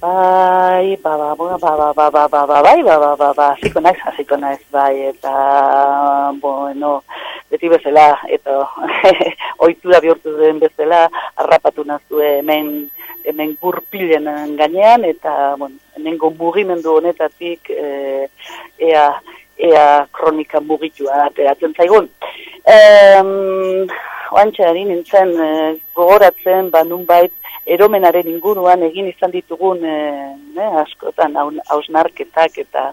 Bai, ba, ba, ba, ba, ba, ba, ba, ba, ba, bai, ba, ba, ba, ba, ziko naiz, ziko naiz, bai, eta, bueno, beti bezala, eta, oitura bihurtu den bezala, harrapatu nazue hemen, hemen gurpilen gainean, eta, bueno, hemen mugimendu honetatik, e, ea, ea kronika mugitua ateratzen zaigun. Um, Oantxe, nintzen, e, gogoratzen, ba, nunbait, eromenaren inguruan egin izan ditugun e, ne, askotan hausnarketak eta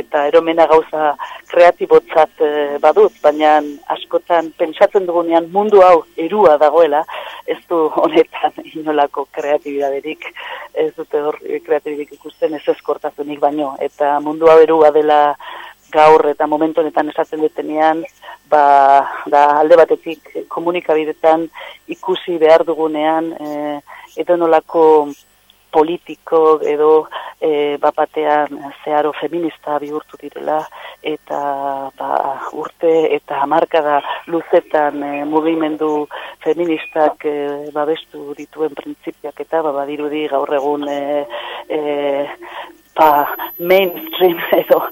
eta eromena gauza kreatibotzat e, badut, baina askotan pentsatzen dugunean mundu hau erua dagoela, ez du honetan inolako kreatibidaderik, ez dute hor kreatibidik ikusten ez eskortasunik baino, eta mundu hau erua dela gaur eta momentu honetan esaten dutenean, ba, da alde batetik komunikabidetan ikusi behar dugunean, e, edo nolako politiko edo e, bapatean zeharo feminista bihurtu direla eta ba, urte eta hamarkada luzetan e, mugimendu feministak e, babestu dituen printzipiak eta ba, badirudi gaur egun e, e, ba, mainstream edo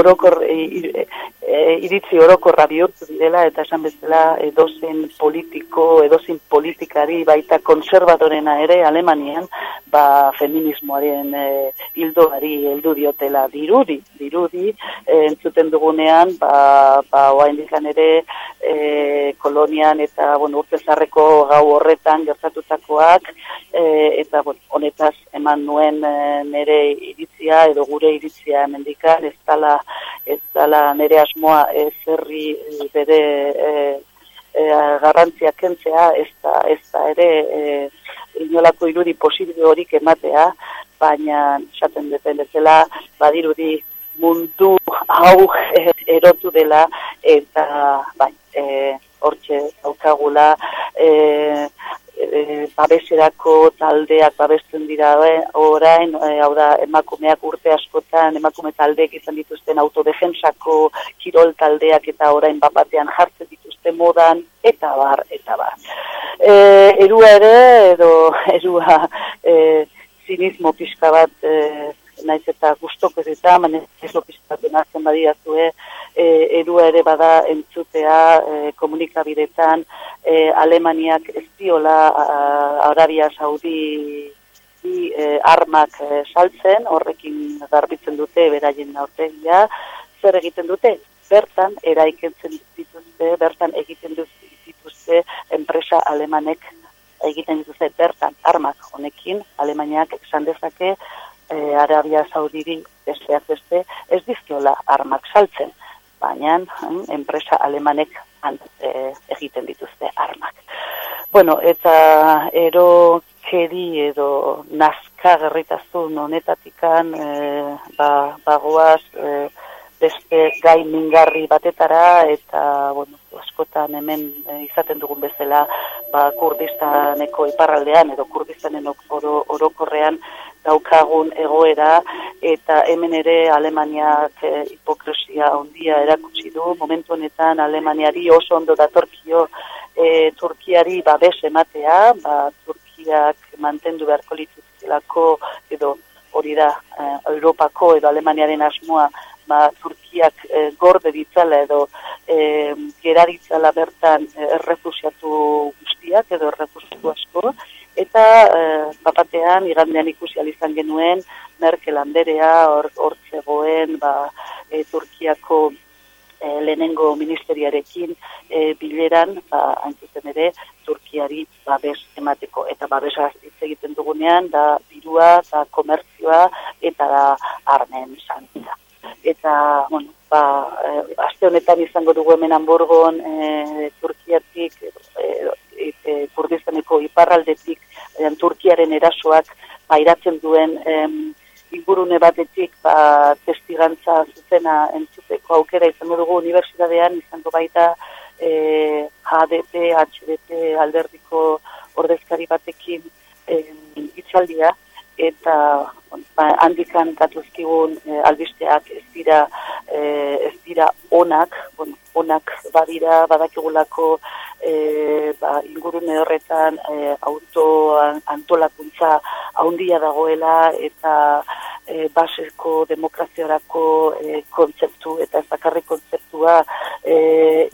orokor e, e, iritzi orokorra bihurtu direla eta esan bezala edozen politiko, edozen politikari baita konservadorena ere Alemanian, ba feminismoaren e, hildoari heldu diotela dirudi, dirudi e, entzuten dugunean, ba ba oraindikan ere e, kolonian eta bueno, urtezarreko gau horretan gertatutakoak e, eta bueno, honetaz eman nuen e, nere iritzia edo gure iritzia hemendikan ez dala ez dala nere asmoa ez herri eh, bere e, e, garrantzia kentzea ez da, ez da ere e, inolako irudi posible horik ematea baina esaten duten bezala badirudi mundu hau erotu dela eta bai, e, hortxe daukagula e, e, babeserako taldeak babesten dira e, orain, e, hau da, emakumeak urte askotan, emakume taldeek izan dituzten autodefensako kirol taldeak eta orain bapatean jartzen dituzte modan, eta bar, eta bar. E, erua ere, edo erua e, zinismo pixka bat, e, naiz eta gustok ez eta, baina ez lopizkatzen hartzen badiazue, e, erua ere bada entzutea e, komunikabidetan, e, Alemaniak ez diola Arabia Saudi e, armak e, saltzen, horrekin garbitzen dute beraien aurtegia, zer egiten dute? Bertan, eraikentzen dituzte, bertan egiten dituzte enpresa alemanek egiten dituzte bertan armak honekin, Alemaniak esan dezake e, Arabia Saudiri besteak beste ez dizkiola armak saltzen, baina enpresa alemanek e, egiten dituzte. Bueno, eta ero keri edo nazka gerritazun honetatikan e, ba, bagoaz e, beste gai mingarri batetara eta bueno, askotan hemen e, izaten dugun bezala ba, kurdistaneko iparraldean edo kurdistanen oro, orokorrean daukagun egoera eta hemen ere Alemaniak e, hipokresia ondia erakutsi du. Momentu honetan Alemaniari oso ondo datorkio e, Turkiari babes ematea, ba, Turkiak mantendu beharko lituzkelako edo hori da e, Europako edo Alemaniaren asmoa ba, Turkiak e, gorde ditzala edo e, geraritzala bertan e, errefusiatu guztiak edo errefusiatu asko, eta e, bapatean igandean ikusi izan genuen Merkel anderea hor, zegoen ba, e, Turkiako e, lehenengo ministeriarekin e, bileran ba, antzuten ere Turkiari babes emateko eta babesa hitz egiten dugunean da dirua, da komertzioa eta da armen santia. Eta, bueno, ba, e, aste honetan izango dugu hemen Hamburgon e, Turkiatik e, e, kurdistaneko iparraldetik e, Turkiaren erasoak pairatzen duen em, ingurune batetik ba, testigantza zuzena entzuteko aukera izango dugu unibertsitatean izango baita e, HDP, HDP alderdiko ordezkari batekin em, itzaldia eta ba, handikan datuzkigun e, albisteak ez dira e, ez dira onak, onak badira badakigulako e, ba, ingurune horretan e, auto antolakuntza haundia dagoela eta e, baseko demokraziarako e, kontzeptu eta ez bakarri kontzeptua e,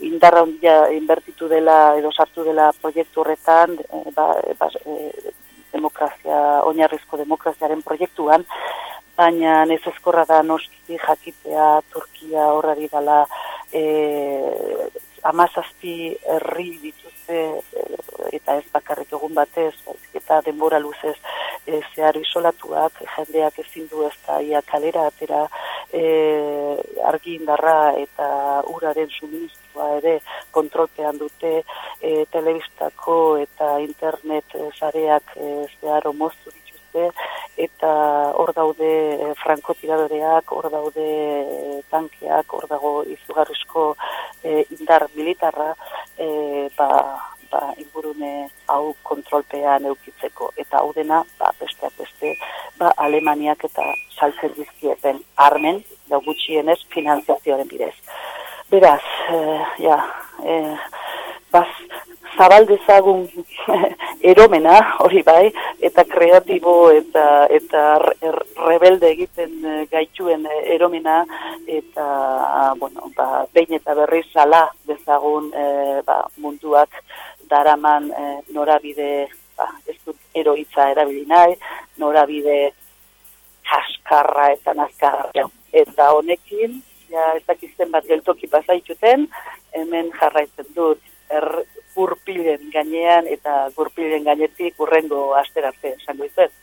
indarra handia inbertitu dela edo sartu dela proiektu horretan e, ba, ba, e, demokrazia, oinarrizko demokraziaren proiektuan, baina ez ezkorra da noski jakitea Turkia horrari dala e, amazazpi herri dituzte e, eta ez bakarrik egun batez, eta denbora luzez e, zehar isolatuak, jendeak ezin du ez da ia kalera atera e, argi indarra eta uraren suministua ere kontrolpean dute e, telebistako eta internet zareak e, zehar omoztu eta hor daude frankotiradoreak, hor daude e, tankeak, hor dago izugarrizko e, indar militarra, e, ba, ba, ingurune hau kontrolpean eukitzeko. Eta hau dena, ba, besteak beste, ba, Alemaniak eta saltzen dizkieten armen, da gutxienez, finanziazioaren bidez. Beraz, e, ja, e, zabaldezagun eromena, hori bai, eta kreatibo eta eta rebelde egiten eh, gaituen eh, eromena, eta, bueno, ba, behin eta berriz sala dezagun e, ba, munduak daraman e, norabide, ba, ez dut eroitza erabili nahi, norabide jaskarra eta nazkarra. Eta honekin, ja, ez dakizten bat geltoki pasaituten, hemen jarraitzen dut, er, gurpilen gainean eta gurpilen gainetik urrengo asterarte esango izan.